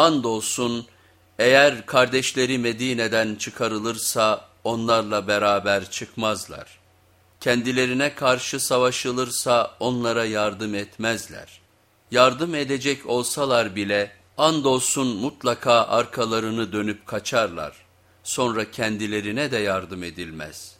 Andolsun eğer kardeşleri Medine'den çıkarılırsa onlarla beraber çıkmazlar. Kendilerine karşı savaşılırsa onlara yardım etmezler. Yardım edecek olsalar bile andolsun mutlaka arkalarını dönüp kaçarlar. Sonra kendilerine de yardım edilmez.''